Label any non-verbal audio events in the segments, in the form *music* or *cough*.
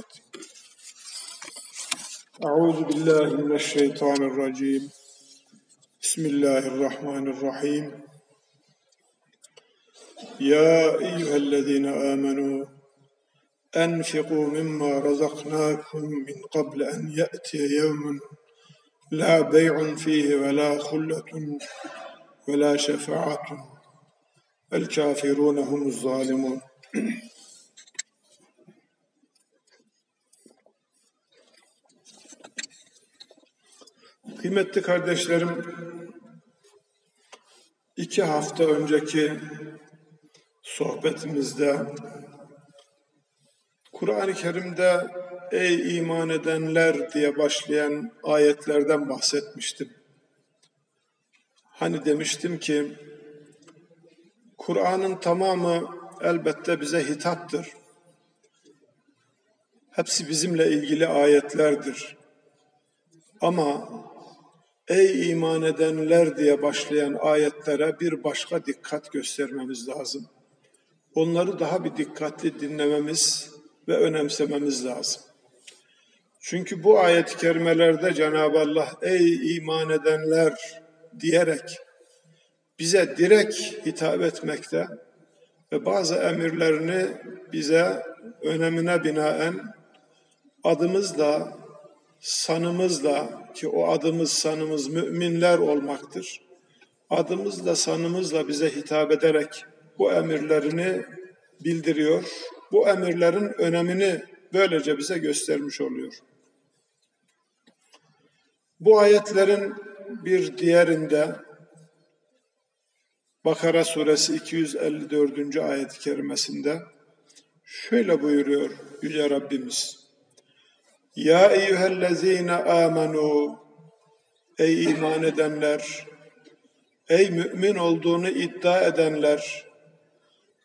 Evet. Euzu billahi mineşşeytanirracim. Bismillahirrahmanirrahim. Ya eyyühellezine amenu enfiqu mimma razaknakum min qabl en ye'tiye yevmun la bey'un fihi ve la hulletun ve la şefaatun vel kafirune humuz zalimun. Kıymetli kardeşlerim, iki hafta önceki sohbetimizde Kur'an-ı Kerim'de ey iman edenler diye başlayan ayetlerden bahsetmiştim. Hani demiştim ki Kur'an'ın tamamı elbette bize hitaptır. Hepsi bizimle ilgili ayetlerdir. Ama ey iman edenler diye başlayan ayetlere bir başka dikkat göstermemiz lazım. Onları daha bir dikkatli dinlememiz ve önemsememiz lazım. Çünkü bu ayet-i kerimelerde Cenab-ı Allah ey iman edenler diyerek bize direkt hitap etmekte ve bazı emirlerini bize önemine binaen adımızla, sanımızla ki o adımız sanımız müminler olmaktır. Adımızla sanımızla bize hitap ederek bu emirlerini bildiriyor. Bu emirlerin önemini böylece bize göstermiş oluyor. Bu ayetlerin bir diğerinde Bakara suresi 254. ayet-i kerimesinde şöyle buyuruyor Yüce Rabbimiz. Ya eyyühellezine amenu Ey iman edenler, ey mümin olduğunu iddia edenler,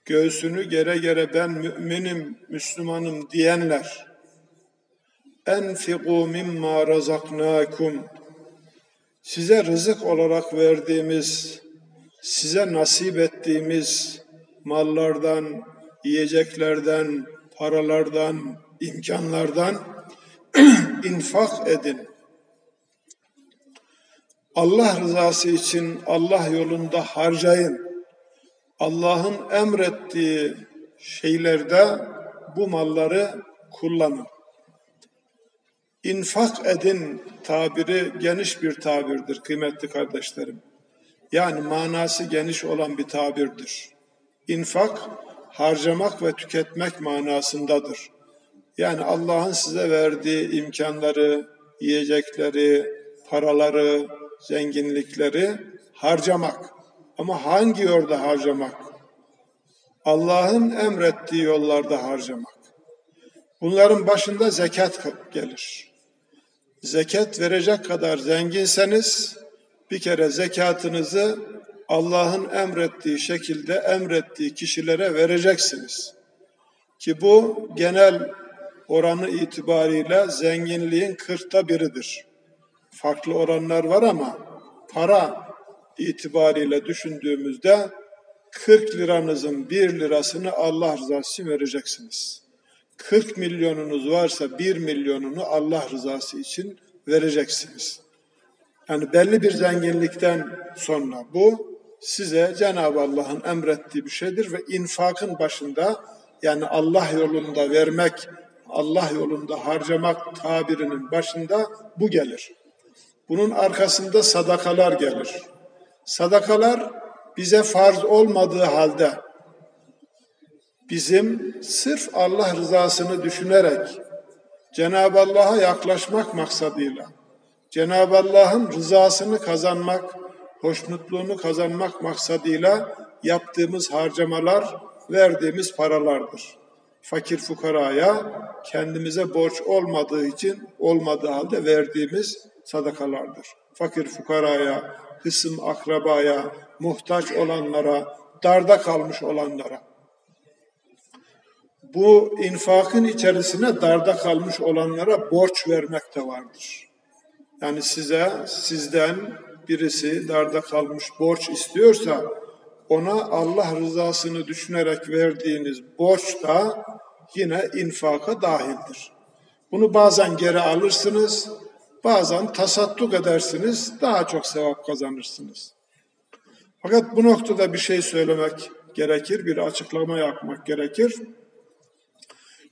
göğsünü gere gere ben müminim, Müslümanım diyenler, enfiqu mimma razaknakum size rızık olarak verdiğimiz size nasip ettiğimiz mallardan, yiyeceklerden, paralardan, imkanlardan *clears throat* infak edin. Allah rızası için Allah yolunda harcayın. Allah'ın emrettiği şeylerde bu malları kullanın. İnfak edin tabiri geniş bir tabirdir kıymetli kardeşlerim. Yani manası geniş olan bir tabirdir. İnfak, harcamak ve tüketmek manasındadır. Yani Allah'ın size verdiği imkanları, yiyecekleri, paraları, zenginlikleri harcamak. Ama hangi yolda harcamak? Allah'ın emrettiği yollarda harcamak. Bunların başında zekat gelir. Zekat verecek kadar zenginseniz bir kere zekatınızı Allah'ın emrettiği şekilde emrettiği kişilere vereceksiniz. Ki bu genel oranı itibariyle zenginliğin kırkta biridir. Farklı oranlar var ama para itibariyle düşündüğümüzde 40 liranızın 1 lirasını Allah rızası için vereceksiniz. 40 milyonunuz varsa 1 milyonunu Allah rızası için vereceksiniz. Yani belli bir zenginlikten sonra bu size Cenab-ı Allah'ın emrettiği bir şeydir ve infakın başında yani Allah yolunda vermek, Allah yolunda harcamak tabirinin başında bu gelir. Bunun arkasında sadakalar gelir. Sadakalar bize farz olmadığı halde bizim sırf Allah rızasını düşünerek Cenab-ı Allah'a yaklaşmak maksadıyla Cenab-ı Allah'ın rızasını kazanmak, hoşnutluğunu kazanmak maksadıyla yaptığımız harcamalar, verdiğimiz paralardır. Fakir fukaraya kendimize borç olmadığı için olmadığı halde verdiğimiz sadakalardır. Fakir fukaraya, kısım akrabaya, muhtaç olanlara, darda kalmış olanlara. Bu infakın içerisine darda kalmış olanlara borç vermek de vardır. Yani size, sizden birisi darda kalmış borç istiyorsa ona Allah rızasını düşünerek verdiğiniz borç da yine infaka dahildir. Bunu bazen geri alırsınız, bazen tasadduk edersiniz, daha çok sevap kazanırsınız. Fakat bu noktada bir şey söylemek gerekir, bir açıklama yapmak gerekir.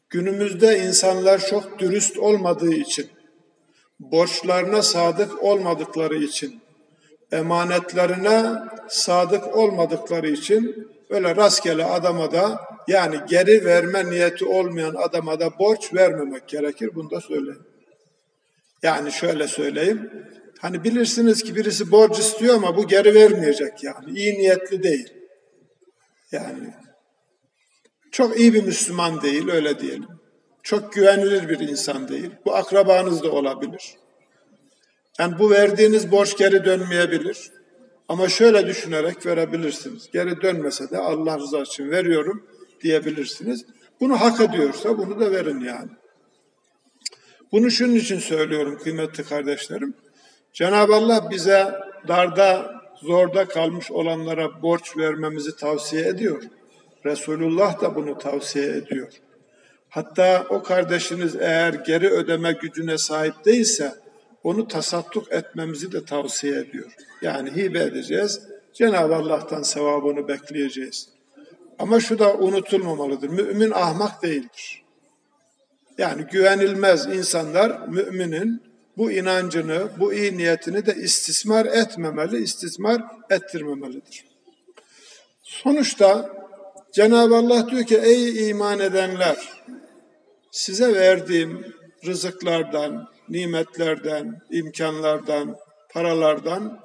Günümüzde insanlar çok dürüst olmadığı için, borçlarına sadık olmadıkları için, emanetlerine sadık olmadıkları için öyle rastgele adama da yani geri verme niyeti olmayan adama da borç vermemek gerekir. Bunu da söyleyeyim. Yani şöyle söyleyeyim. Hani bilirsiniz ki birisi borç istiyor ama bu geri vermeyecek yani. İyi niyetli değil. Yani çok iyi bir Müslüman değil öyle diyelim. Çok güvenilir bir insan değil. Bu akrabanız da olabilir. Yani bu verdiğiniz borç geri dönmeyebilir. Ama şöyle düşünerek verebilirsiniz. Geri dönmese de Allah rızası için veriyorum diyebilirsiniz. Bunu hak ediyorsa bunu da verin yani. Bunu şunun için söylüyorum kıymetli kardeşlerim. Cenab-ı Allah bize darda, zorda kalmış olanlara borç vermemizi tavsiye ediyor. Resulullah da bunu tavsiye ediyor. Hatta o kardeşiniz eğer geri ödeme gücüne sahip değilse onu tasadduk etmemizi de tavsiye ediyor. Yani hibe edeceğiz. Cenab-ı Allah'tan sevabını bekleyeceğiz. Ama şu da unutulmamalıdır. Mümin ahmak değildir. Yani güvenilmez insanlar müminin bu inancını, bu iyi niyetini de istismar etmemeli, istismar ettirmemelidir. Sonuçta Cenab-ı Allah diyor ki ey iman edenler size verdiğim rızıklardan, nimetlerden, imkanlardan, paralardan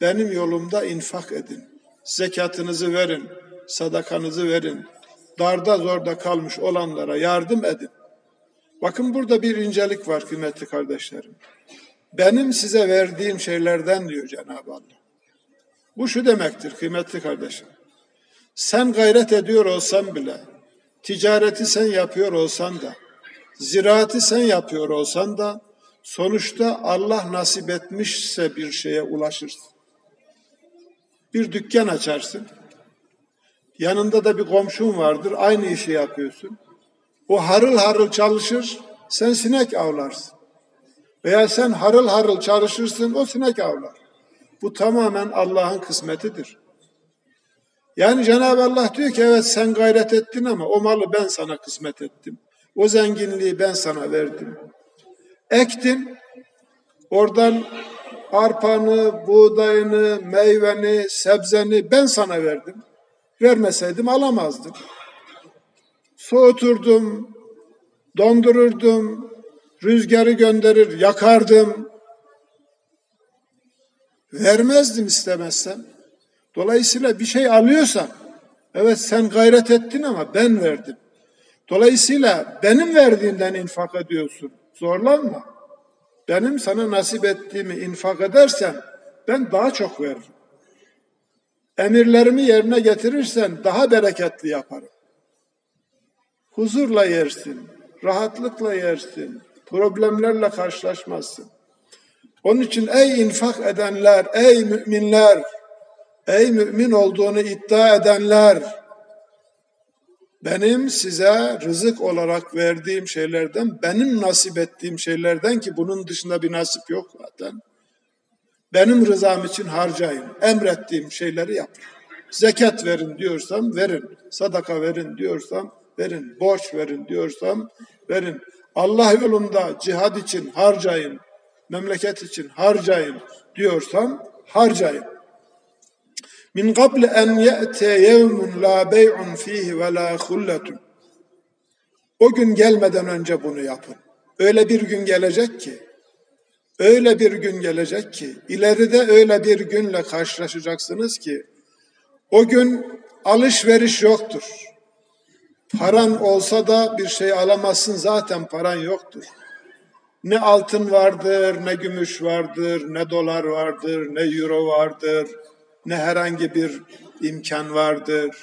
benim yolumda infak edin. Zekatınızı verin, sadakanızı verin. Darda zorda kalmış olanlara yardım edin. Bakın burada bir incelik var kıymetli kardeşlerim. Benim size verdiğim şeylerden diyor Cenab-ı Allah. Bu şu demektir kıymetli kardeşim. Sen gayret ediyor olsan bile, ticareti sen yapıyor olsan da, ziraati sen yapıyor olsan da, sonuçta Allah nasip etmişse bir şeye ulaşırsın. Bir dükkan açarsın, yanında da bir komşun vardır, aynı işi yapıyorsun. O harıl harıl çalışır, sen sinek avlarsın. Veya sen harıl harıl çalışırsın, o sinek avlar. Bu tamamen Allah'ın kısmetidir. Yani Cenab-ı Allah diyor ki evet sen gayret ettin ama o malı ben sana kısmet ettim. O zenginliği ben sana verdim. Ektin, oradan arpanı, buğdayını, meyveni, sebzeni ben sana verdim. Vermeseydim alamazdın soğuturdum, dondururdum, rüzgarı gönderir, yakardım. Vermezdim istemezsem. Dolayısıyla bir şey alıyorsan, evet sen gayret ettin ama ben verdim. Dolayısıyla benim verdiğimden infak ediyorsun. Zorlanma. Benim sana nasip ettiğimi infak edersen ben daha çok veririm. Emirlerimi yerine getirirsen daha bereketli yaparım huzurla yersin, rahatlıkla yersin, problemlerle karşılaşmazsın. Onun için ey infak edenler, ey müminler, ey mümin olduğunu iddia edenler, benim size rızık olarak verdiğim şeylerden, benim nasip ettiğim şeylerden ki bunun dışında bir nasip yok zaten. Benim rızam için harcayın, emrettiğim şeyleri yapın. Zekat verin diyorsam verin, sadaka verin diyorsam verin. Borç verin diyorsam verin. Allah yolunda cihad için harcayın. Memleket için harcayın diyorsam harcayın. Min qabl en ye'te yevmun la bey'un fihi ve la hulletun. O gün gelmeden önce bunu yapın. Öyle bir gün gelecek ki, öyle bir gün gelecek ki, ileride öyle bir günle karşılaşacaksınız ki, o gün alışveriş yoktur. Paran olsa da bir şey alamazsın zaten paran yoktur. Ne altın vardır, ne gümüş vardır, ne dolar vardır, ne euro vardır, ne herhangi bir imkan vardır.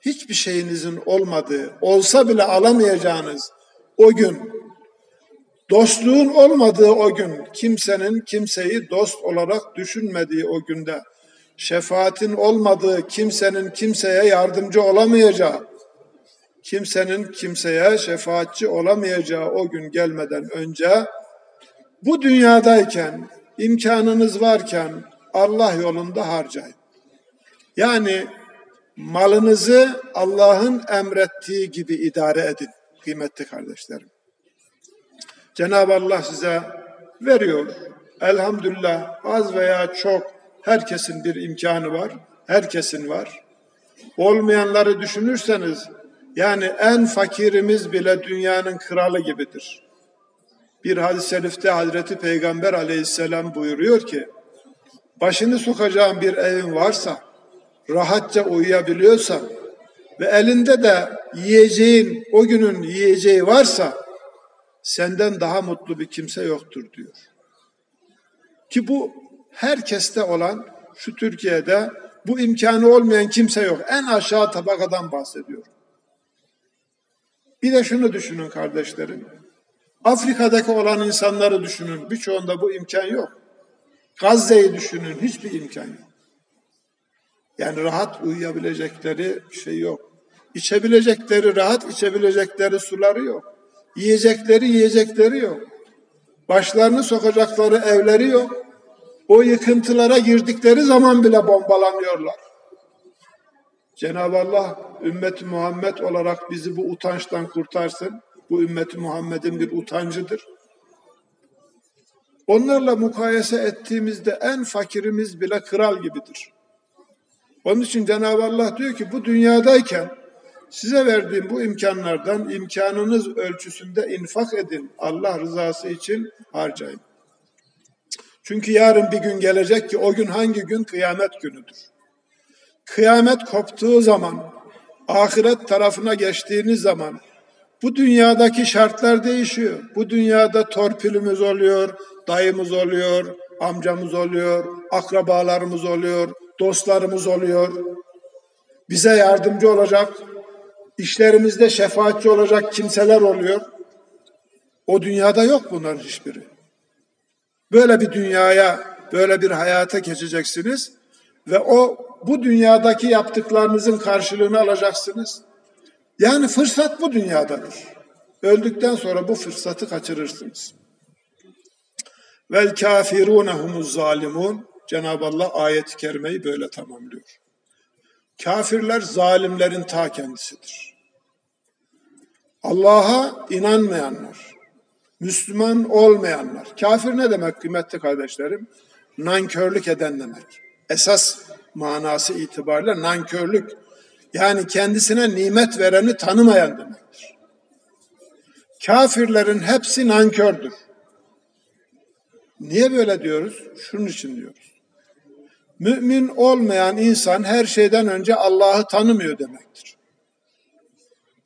Hiçbir şeyinizin olmadığı, olsa bile alamayacağınız o gün, dostluğun olmadığı o gün, kimsenin kimseyi dost olarak düşünmediği o günde, şefaatin olmadığı, kimsenin kimseye yardımcı olamayacağı, kimsenin kimseye şefaatçi olamayacağı o gün gelmeden önce bu dünyadayken imkanınız varken Allah yolunda harcayın. Yani malınızı Allah'ın emrettiği gibi idare edin kıymetli kardeşlerim. Cenab-ı Allah size veriyor. Elhamdülillah az veya çok herkesin bir imkanı var. Herkesin var. Olmayanları düşünürseniz yani en fakirimiz bile dünyanın kralı gibidir. Bir hadis-i şerifte Hazreti Peygamber aleyhisselam buyuruyor ki başını sokacağın bir evin varsa rahatça uyuyabiliyorsan ve elinde de yiyeceğin o günün yiyeceği varsa senden daha mutlu bir kimse yoktur diyor. Ki bu herkeste olan şu Türkiye'de bu imkanı olmayan kimse yok. En aşağı tabakadan bahsediyor. Bir de şunu düşünün kardeşlerim. Afrika'daki olan insanları düşünün. Birçoğunda bu imkan yok. Gazze'yi düşünün. Hiçbir imkan yok. Yani rahat uyuyabilecekleri şey yok. İçebilecekleri rahat, içebilecekleri suları yok. Yiyecekleri yiyecekleri yok. Başlarını sokacakları evleri yok. O yıkıntılara girdikleri zaman bile bombalanıyorlar. Cenab-ı Allah ümmeti Muhammed olarak bizi bu utançtan kurtarsın. Bu ümmeti Muhammed'in bir utancıdır. Onlarla mukayese ettiğimizde en fakirimiz bile kral gibidir. Onun için Cenab-ı Allah diyor ki bu dünyadayken size verdiğim bu imkanlardan imkanınız ölçüsünde infak edin. Allah rızası için harcayın. Çünkü yarın bir gün gelecek ki o gün hangi gün? Kıyamet günüdür. Kıyamet koptuğu zaman, ahiret tarafına geçtiğiniz zaman bu dünyadaki şartlar değişiyor. Bu dünyada torpilimiz oluyor, dayımız oluyor, amcamız oluyor, akrabalarımız oluyor, dostlarımız oluyor. Bize yardımcı olacak, işlerimizde şefaatçi olacak kimseler oluyor. O dünyada yok bunların hiçbiri. Böyle bir dünyaya, böyle bir hayata geçeceksiniz ve o bu dünyadaki yaptıklarınızın karşılığını alacaksınız. Yani fırsat bu dünyadadır. Öldükten sonra bu fırsatı kaçırırsınız. Vel kafirune humuz zalimun. Cenab-ı Allah ayet-i kerimeyi böyle tamamlıyor. Kafirler zalimlerin ta kendisidir. Allah'a inanmayanlar, Müslüman olmayanlar. Kafir ne demek kıymetli kardeşlerim? Nankörlük eden demek. Esas manası itibariyle nankörlük. Yani kendisine nimet vereni tanımayan demektir. Kafirlerin hepsi nankördür. Niye böyle diyoruz? Şunun için diyoruz. Mümin olmayan insan her şeyden önce Allah'ı tanımıyor demektir.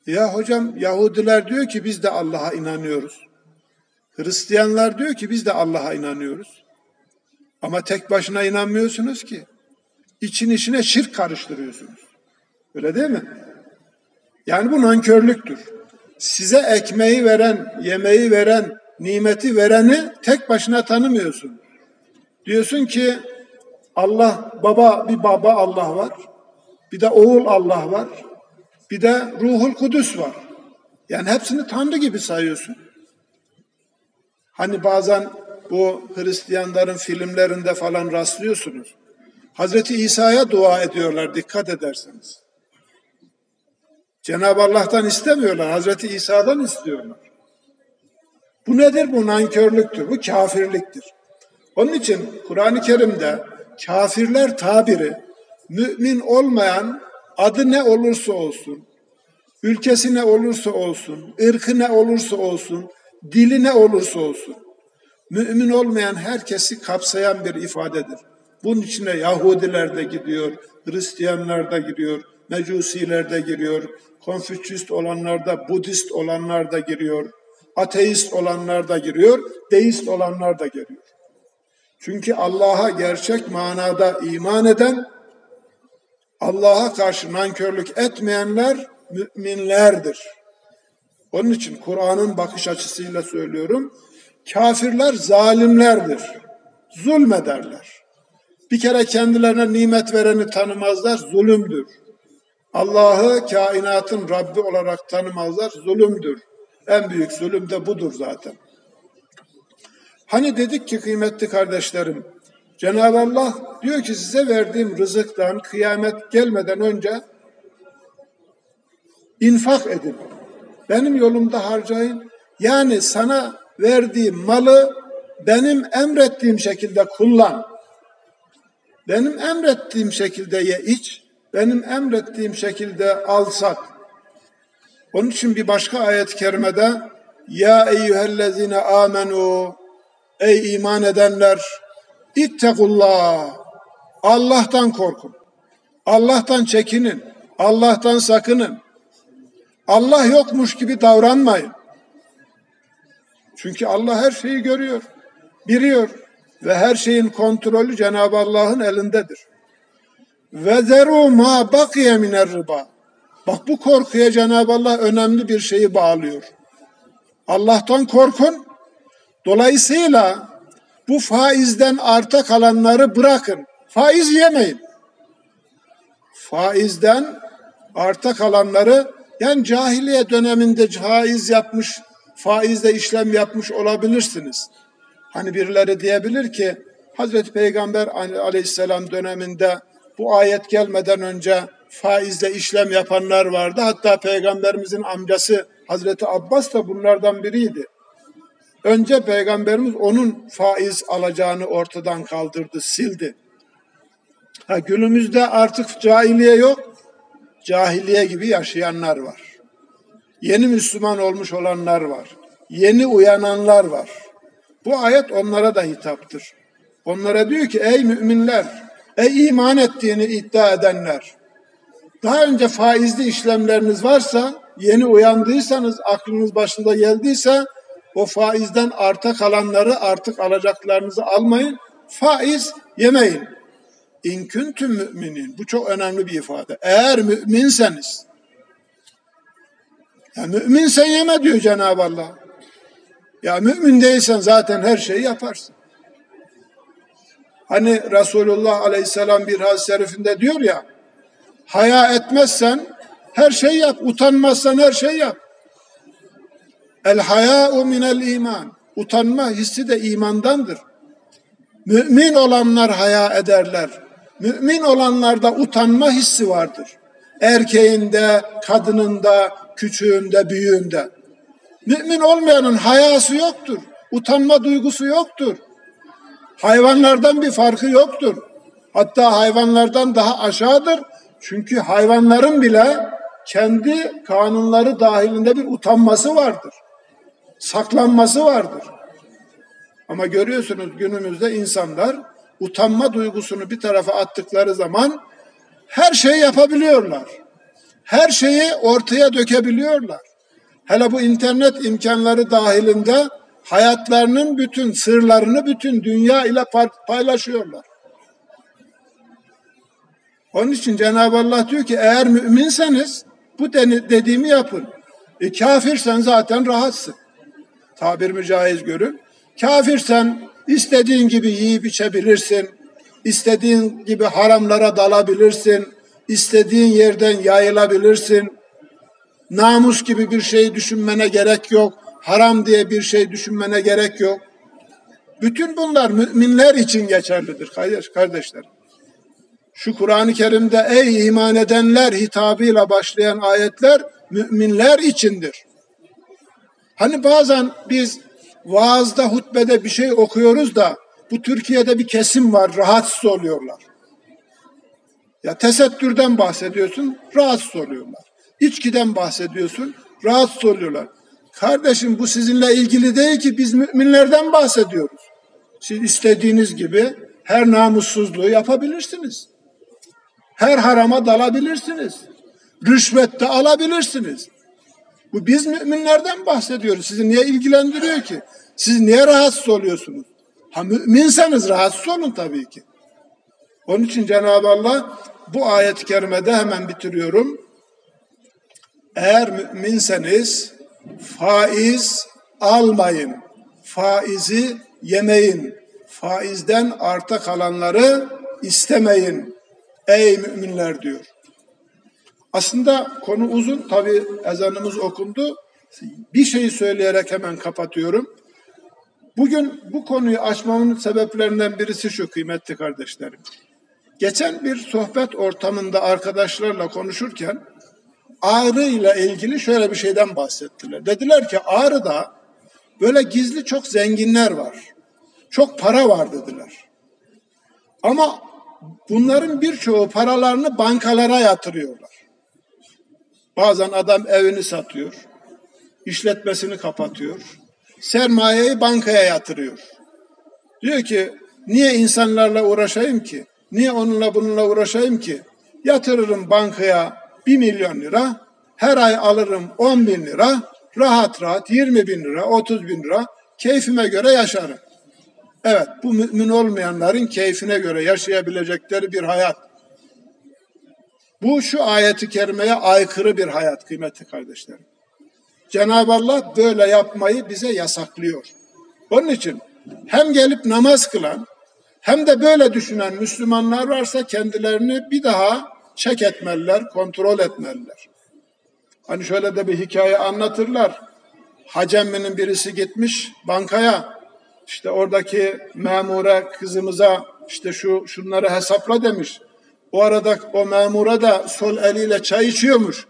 Ya hocam Yahudiler diyor ki biz de Allah'a inanıyoruz. Hristiyanlar diyor ki biz de Allah'a inanıyoruz. Ama tek başına inanmıyorsunuz ki. İçin içine şirk karıştırıyorsunuz. Öyle değil mi? Yani bu nankörlüktür. Size ekmeği veren, yemeği veren, nimeti vereni tek başına tanımıyorsun. Diyorsun ki Allah baba bir baba Allah var. Bir de oğul Allah var. Bir de Ruhul Kudüs var. Yani hepsini Tanrı gibi sayıyorsun. Hani bazen bu Hristiyanların filmlerinde falan rastlıyorsunuz. Hazreti İsa'ya dua ediyorlar dikkat ederseniz. Cenab-ı Allah'tan istemiyorlar, Hazreti İsa'dan istiyorlar. Bu nedir? Bu nankörlüktür, bu kafirliktir. Onun için Kur'an-ı Kerim'de kafirler tabiri mümin olmayan adı ne olursa olsun, ülkesi ne olursa olsun, ırkı ne olursa olsun, dili ne olursa olsun, mümin olmayan herkesi kapsayan bir ifadedir. Bunun içine Yahudiler de gidiyor, Hristiyanlar da giriyor, Mecusiler de giriyor, Konfüçyist olanlar da, Budist olanlar da giriyor, ateist olanlar da giriyor, deist olanlar da giriyor. Çünkü Allah'a gerçek manada iman eden, Allah'a karşı nankörlük etmeyenler müminlerdir. Onun için Kur'an'ın bakış açısıyla söylüyorum. Kafirler zalimlerdir. Zulmederler. Bir kere kendilerine nimet vereni tanımazlar, zulümdür. Allah'ı kainatın Rabbi olarak tanımazlar, zulümdür. En büyük zulüm de budur zaten. Hani dedik ki kıymetli kardeşlerim, Cenab-ı Allah diyor ki size verdiğim rızıktan kıyamet gelmeden önce infak edin. Benim yolumda harcayın. Yani sana verdiğim malı benim emrettiğim şekilde kullan. Benim emrettiğim şekilde ye iç. Benim emrettiğim şekilde al sat. Onun için bir başka ayet-i kerimede Ya eyyühellezine amenu Ey iman edenler İttekullah Allah'tan korkun. Allah'tan çekinin. Allah'tan sakının. Allah yokmuş gibi davranmayın. Çünkü Allah her şeyi görüyor, biliyor ve her şeyin kontrolü Cenab-ı Allah'ın elindedir. Ve zeru ma bakiye miner riba. Bak bu korkuya Cenab-ı Allah önemli bir şeyi bağlıyor. Allah'tan korkun. Dolayısıyla bu faizden arta kalanları bırakın. Faiz yemeyin. Faizden arta kalanları yani cahiliye döneminde faiz yapmış, faizle işlem yapmış olabilirsiniz. Hani birileri diyebilir ki Hazreti Peygamber aleyhisselam döneminde bu ayet gelmeden önce faizle işlem yapanlar vardı. Hatta peygamberimizin amcası Hazreti Abbas da bunlardan biriydi. Önce peygamberimiz onun faiz alacağını ortadan kaldırdı, sildi. Ha, günümüzde artık cahiliye yok. Cahiliye gibi yaşayanlar var. Yeni Müslüman olmuş olanlar var. Yeni uyananlar var. Bu ayet onlara da hitaptır. Onlara diyor ki ey müminler, ey iman ettiğini iddia edenler. Daha önce faizli işlemleriniz varsa, yeni uyandıysanız, aklınız başında geldiyse o faizden arta kalanları artık alacaklarınızı almayın. Faiz yemeyin. İnküntüm müminin. Bu çok önemli bir ifade. Eğer müminseniz. Ya müminsen yeme diyor Cenab-ı Allah. Ya mümin değilsen zaten her şeyi yaparsın. Hani Resulullah Aleyhisselam bir hadis-i şerifinde diyor ya, haya etmezsen her şeyi yap, utanmazsan her şeyi yap. El haya'u minel iman. Utanma hissi de imandandır. Mümin olanlar haya ederler. Mümin olanlarda utanma hissi vardır. Erkeğinde, kadınında, küçüğünde, büyüğünde. Mümin olmayanın hayası yoktur. Utanma duygusu yoktur. Hayvanlardan bir farkı yoktur. Hatta hayvanlardan daha aşağıdır. Çünkü hayvanların bile kendi kanunları dahilinde bir utanması vardır saklanması vardır. Ama görüyorsunuz günümüzde insanlar utanma duygusunu bir tarafa attıkları zaman her şeyi yapabiliyorlar. Her şeyi ortaya dökebiliyorlar. Hele bu internet imkanları dahilinde hayatlarının bütün sırlarını bütün dünya ile paylaşıyorlar. Onun için Cenab-ı Allah diyor ki eğer müminseniz bu dediğimi yapın. E kafirsen zaten rahatsın tabir mücaiz görün. Kafirsen istediğin gibi yiyip içebilirsin. istediğin gibi haramlara dalabilirsin. istediğin yerden yayılabilirsin. Namus gibi bir şey düşünmene gerek yok. Haram diye bir şey düşünmene gerek yok. Bütün bunlar müminler için geçerlidir kardeşler. Şu Kur'an-ı Kerim'de ey iman edenler hitabıyla başlayan ayetler müminler içindir. Hani bazen biz vaazda, hutbede bir şey okuyoruz da bu Türkiye'de bir kesim var, rahatsız oluyorlar. Ya tesettürden bahsediyorsun, rahatsız oluyorlar. İçkiden bahsediyorsun, rahatsız oluyorlar. Kardeşim bu sizinle ilgili değil ki biz müminlerden bahsediyoruz. Siz istediğiniz gibi her namussuzluğu yapabilirsiniz. Her harama dalabilirsiniz. Rüşvette alabilirsiniz. Bu biz müminlerden bahsediyoruz. Sizi niye ilgilendiriyor ki? Siz niye rahatsız oluyorsunuz? Ha müminseniz rahatsız olun tabii ki. Onun için Cenab-ı Allah bu ayet-i kerimede hemen bitiriyorum. Eğer müminseniz faiz almayın. Faizi yemeyin. Faizden arta kalanları istemeyin. Ey müminler diyor. Aslında konu uzun. Tabi ezanımız okundu. Bir şeyi söyleyerek hemen kapatıyorum. Bugün bu konuyu açmamın sebeplerinden birisi şu kıymetli kardeşlerim. Geçen bir sohbet ortamında arkadaşlarla konuşurken Ağrı ile ilgili şöyle bir şeyden bahsettiler. Dediler ki Ağrı'da böyle gizli çok zenginler var. Çok para var dediler. Ama bunların birçoğu paralarını bankalara yatırıyorlar. Bazen adam evini satıyor, işletmesini kapatıyor, sermayeyi bankaya yatırıyor. Diyor ki niye insanlarla uğraşayım ki? Niye onunla bununla uğraşayım ki? Yatırırım bankaya bir milyon lira, her ay alırım on bin lira, rahat rahat yirmi bin lira, otuz bin lira keyfime göre yaşarım. Evet bu mümin olmayanların keyfine göre yaşayabilecekleri bir hayat. Bu şu ayeti kerimeye aykırı bir hayat kıymetli kardeşlerim. Cenab-ı Allah böyle yapmayı bize yasaklıyor. Onun için hem gelip namaz kılan hem de böyle düşünen Müslümanlar varsa kendilerini bir daha çek etmeliler, kontrol etmeliler. Hani şöyle de bir hikaye anlatırlar. Hacemminin birisi gitmiş bankaya işte oradaki memura kızımıza işte şu şunları hesapla demiş. O arada o memura da sol eliyle çay içiyormuş.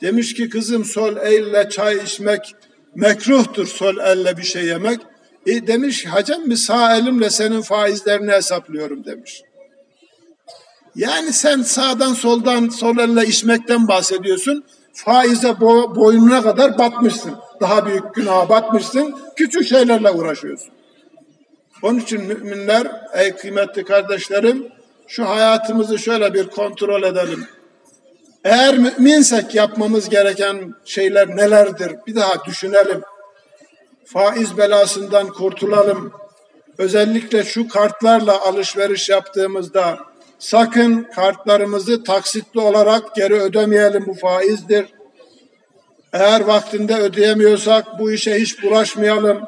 Demiş ki kızım sol elle çay içmek mekruhtur sol elle bir şey yemek. E demiş hacem mi sağ elimle senin faizlerini hesaplıyorum demiş. Yani sen sağdan soldan sol elle içmekten bahsediyorsun. Faize bo boynuna kadar batmışsın. Daha büyük günaha batmışsın. Küçük şeylerle uğraşıyorsun. Onun için müminler, ey kıymetli kardeşlerim, şu hayatımızı şöyle bir kontrol edelim. Eğer müminsek yapmamız gereken şeyler nelerdir? Bir daha düşünelim. Faiz belasından kurtulalım. Özellikle şu kartlarla alışveriş yaptığımızda sakın kartlarımızı taksitli olarak geri ödemeyelim bu faizdir. Eğer vaktinde ödeyemiyorsak bu işe hiç bulaşmayalım.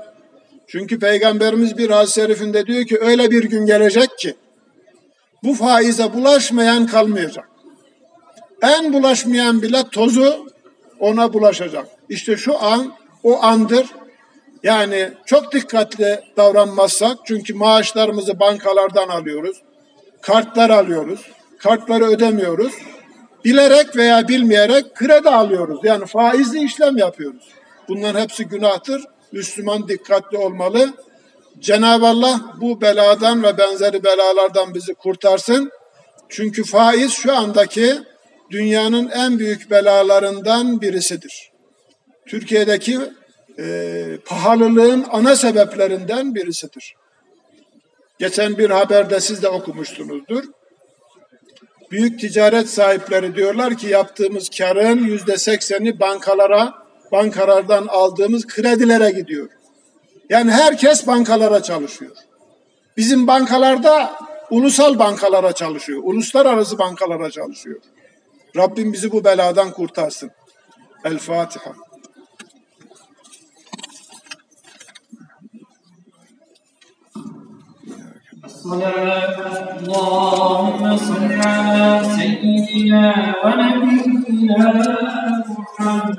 Çünkü Peygamberimiz bir hadis-i şerifinde diyor ki öyle bir gün gelecek ki bu faize bulaşmayan kalmayacak. En bulaşmayan bile tozu ona bulaşacak. İşte şu an o andır. Yani çok dikkatli davranmazsak çünkü maaşlarımızı bankalardan alıyoruz. Kartlar alıyoruz. Kartları ödemiyoruz. Bilerek veya bilmeyerek kredi alıyoruz. Yani faizli işlem yapıyoruz. Bunların hepsi günahtır. Müslüman dikkatli olmalı. Cenab-ı Allah bu beladan ve benzeri belalardan bizi kurtarsın. Çünkü faiz şu andaki dünyanın en büyük belalarından birisidir. Türkiye'deki e, pahalılığın ana sebeplerinden birisidir. Geçen bir haberde siz de okumuşsunuzdur. Büyük ticaret sahipleri diyorlar ki yaptığımız karın yüzde sekseni bankalara, bankalardan aldığımız kredilere gidiyor. Yani herkes bankalara çalışıyor. Bizim bankalarda ulusal bankalara çalışıyor. Uluslararası bankalara çalışıyor. Rabbim bizi bu beladan kurtarsın. El Fatiha. الصلاة اللهم صل على سيدنا ونبينا محمد.